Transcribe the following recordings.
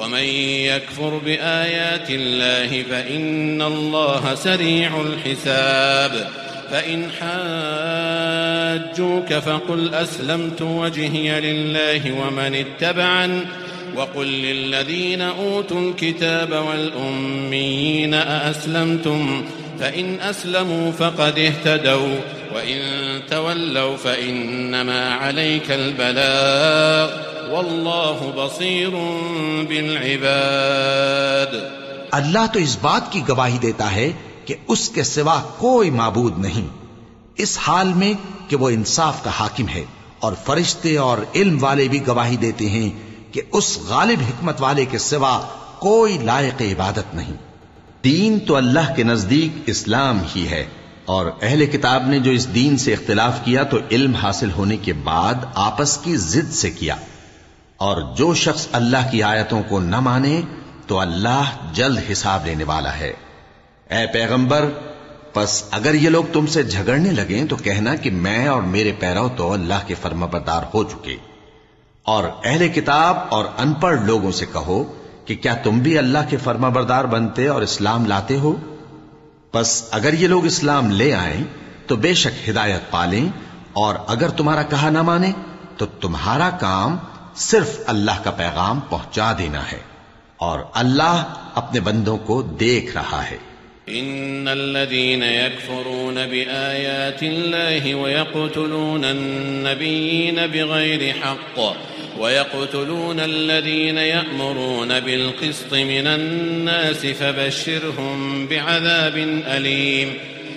ومن يكفر بآيات الله فإن الله سريع الحساب. فإن حاجوك فقل أسلمت وجهي لله ومن اتبعن وقل للذين أوتوا الكتاب والأميين أأسلمتم فإن أسلموا فقد اهتدوا وإن تولوا فإنما عليك البلاغ. والله بصير بالعباد۔ اللہ تو اس بات کی گواہی دیتا ہے کہ اس کے سوا کوئی معبود نہیں۔ اس حال میں کہ وہ انصاف کا حاکم ہے اور فرشتے اور علم والے بھی گواہی دیتے ہیں کہ اس غالب حکمت والے کے سوا کوئی لائق عبادت نہیں۔ دین تو اللہ کے نزدیک اسلام ہی ہے اور اہل کتاب نے جو اس دین سے اختلاف کیا تو علم حاصل ہونے کے بعد آپس کی ضد سے کیا۔ اور جو شخص اللہ کی آیتوں کو نہ مانے تو اللہ جلد حساب لینے والا ہے۔ اے پیغمبر، پس اگر یہ لوگ تم سے جھگڑنے لگیں تو کہنا کہ میں اور میرے پیرو تو اللہ کے فرما بردار ہو چکے۔ اور اہل کتاب اور ان پڑھ لوگوں سے کہو کہ کیا تم بھی اللہ کے فرما بردار بنتے اور اسلام لاتے ہو؟ پس اگر یہ لوگ اسلام لے آئیں تو بے شک ہدایت پالیں اور اگر تمہارا کہا نہ مانے تو تمہارا کام صرف اللہ کا پیغام پہنچا دینا ہے اور اللہ اپنے بندوں کو دیکھ رہا ہے۔ إن الذين يكفرون بآيات الله ويقتلون النبيين بغير حق ويقتلون الذين يأمرون بالقسط من الناس فبشرهم بعذاب أليم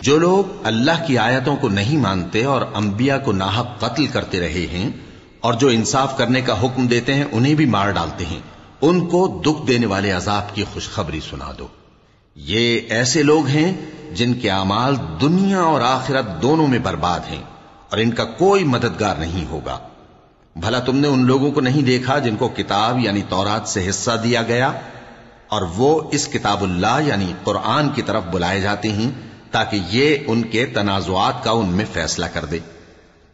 جو لوگ اللہ کی آیتوں کو نہیں مانتے اور انبیاء کو ناحق قتل کرتے رہے ہیں اور جو انصاف کرنے کا حکم دیتے ہیں انہیں بھی مار ڈالتے ہیں، ان کو دکھ دینے والے عذاب کی خوشخبری سنا دو۔ یہ ایسے لوگ ہیں جن کے اعمال دنیا اور آخرت دونوں میں برباد ہیں اور ان کا کوئی مددگار نہیں ہوگا۔ بھلا تم نے ان لوگوں کو نہیں دیکھا جن کو کتاب یعنی تورات سے حصہ دیا گیا اور وہ اس کتاب اللہ یعنی قرآن کی طرف بلائے جاتے ہیں تاکہ یہ ان کے تنازعات کا ان میں فیصلہ کر دے۔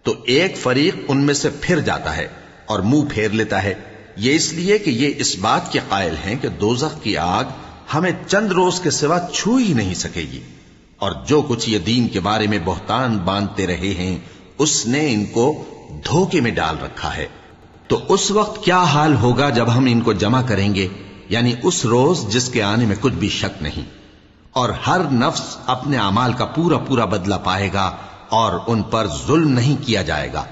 تو ایک فریق ان میں سے پھر جاتا ہے اور منہ پھیر لیتا ہے۔ یہ اس لیے کہ یہ اس بات کے قائل ہیں کہ دوزخ کی آگ ہمیں چند روز کے سوا چھو ہی نہیں سکے گی۔ اور جو کچھ یہ دین کے بارے میں بہتان باندھتے رہے ہیں، اس نے ان کو دھوکے میں ڈال رکھا ہے۔ تو اس وقت کیا حال ہوگا جب ہم ان کو جمع کریں گے؟ یعنی اس روز جس کے آنے میں کچھ بھی شک نہیں۔ اور ہر نفس اپنے اعمال کا پورا پورا بدلہ پائے گا اور ان پر ظلم نہیں کیا جائے گا۔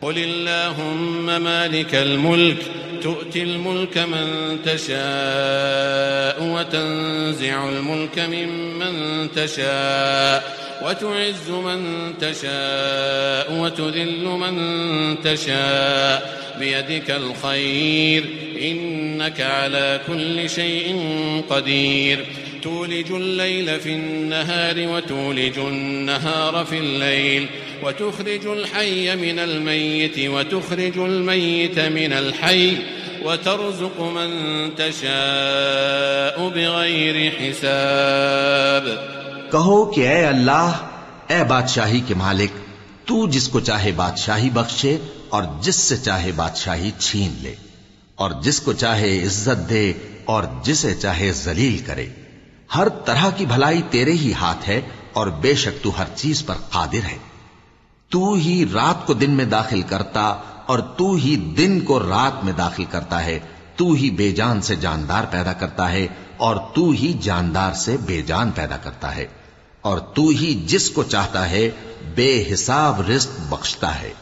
قل اللهم مالك الملك، تؤتي الملك من تشاء وتنزع الملك ممن تشاء، وتعز من تشاء وتذل من تشاء، بيدك الخير، إنك على كل شيء قدير۔ تولج الليل في النهار وتولج النهار في الليل وتخرج الحي من الميت وتخرج الميت من الحي وترزق من تشاء بغير حساب کہو کہ اے اللہ، اے بادشاہی کے مالک، تو جس کو چاہے بادشاہی بخشے اور جس سے چاہے بادشاہی چھین لے اور جس کو چاہے عزت دے اور جسے چاہے ذلیل کرے۔ ہر طرح کی بھلائی تیرے ہی ہاتھ ہے اور بے شک تو ہر چیز پر قادر ہے۔ تو ہی رات کو دن میں داخل کرتا اور تو ہی دن کو رات میں داخل کرتا ہے۔ تو ہی بے جان سے جاندار پیدا کرتا ہے اور تو ہی جاندار سے بے جان پیدا کرتا ہے۔ اور تو ہی جس کو چاہتا ہے بے حساب رزق بخشتا ہے۔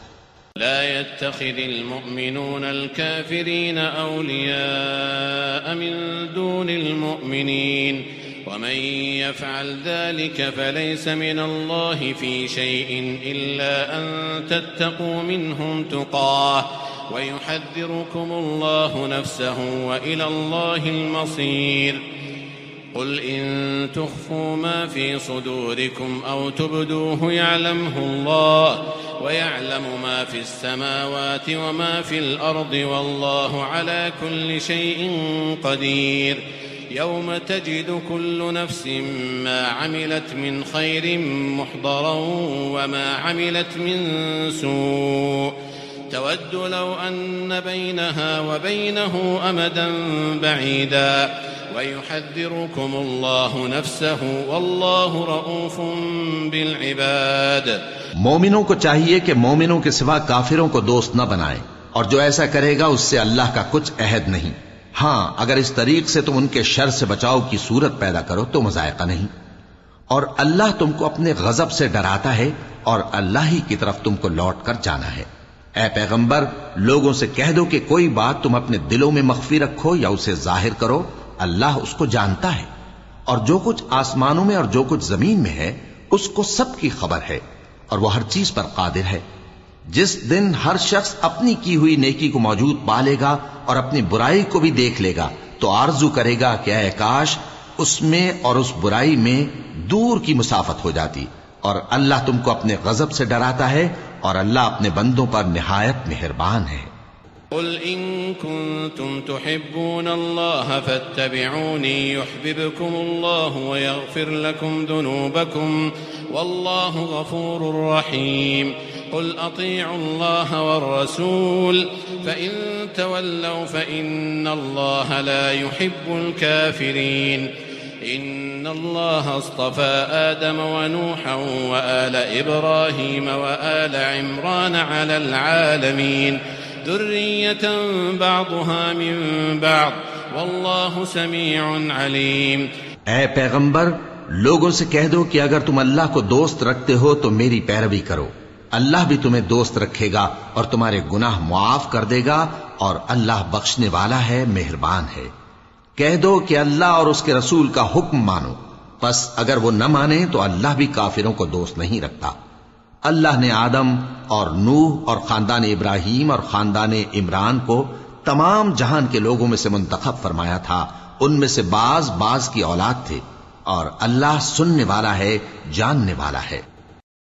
لا يتخذ المؤمنون الكافرين أولياء من دون المؤمنين ومن يفعل ذلك فليس من الله في شيء إلا أن تتقوا منهم تقاه ويحذركم الله نفسه وإلى الله المصير قل إن تخفوا ما في صدوركم أو تبدوه يعلمه الله ويعلم ما في السماوات وما في الأرض والله على كل شيء قدير يوم تجد كل نفس ما عملت من خير محضرا وما عملت من سوء تود لو أن بينها وبينه أمدا بعيدا ويحذركم الله نفسه والله رؤوف بالعباد مومنوں کو چاہیے کہ مومنوں کے سوا کافروں کو دوست نہ بنائیں اور جو ایسا کرے گا اس سے اللہ کا کچھ عہد نہیں۔ ہاں اگر اس طریق سے تم ان کے شر سے بچاؤ کی صورت پیدا کرو تو مذائقہ نہیں۔ اور اللہ تم کو اپنے غضب سے ڈراتا ہے اور اللہ ہی کی طرف تم کو لوٹ کر جانا ہے۔ اے پیغمبر، لوگوں سے کہہ دو کہ کوئی بات تم اپنے دلوں میں مخفی رکھو یا اسے ظاہر کرو، اللہ اس کو جانتا ہے۔ اور جو کچھ آسمانوں میں اور جو کچھ زمین میں ہے، اس کو سب کی خبر ہے اور وہ ہر چیز پر قادر ہے۔ جس دن ہر شخص اپنی کی ہوئی نیکی کو موجود پا لے گا اور اپنی برائی کو بھی دیکھ لے گا تو آرزو کرے گا کہ اے کاش اس میں اور اس برائی میں دور کی مسافت ہو جاتی اور اللہ تم کو اپنے غضب سے ڈراتا ہے اور اللہ اپنے بندوں پر نہایت مہربان ہے۔ قل إن كنتم تحبون الله فاتبعوني يحببكم الله ويغفر لكم ذنوبكم والله غفور رحيم قل أطيعوا الله والرسول، فإن تولوا فإن الله لا يحب الكافرين. إن الله اصطفى آدم ونوحا وآل إبراهيم وآل عمران على العالمين. ذرية بعضها من بعض، والله سميع عليم. اے پیغمبر، لوگوں سے کہہ دو کہ اگر تم اللہ کو دوست رکھتے ہو تو میری پیروی کرو۔ اللہ بھی تمہیں دوست رکھے گا اور تمہارے گناہ معاف کر دے گا اور اللہ بخشنے والا ہے، مہربان ہے۔ کہہ دو کہ اللہ اور اس کے رسول کا حکم مانو۔ پس اگر وہ نہ مانے تو اللہ بھی کافروں کو دوست نہیں رکھتا۔ اللہ نے آدم اور نوح اور خاندان ابراہیم اور خاندان عمران کو تمام جہان کے لوگوں میں سے منتخب فرمایا تھا۔ ان میں سے بعض بعض کی اولاد تھے اور اللہ سننے والا ہے، جاننے والا ہے۔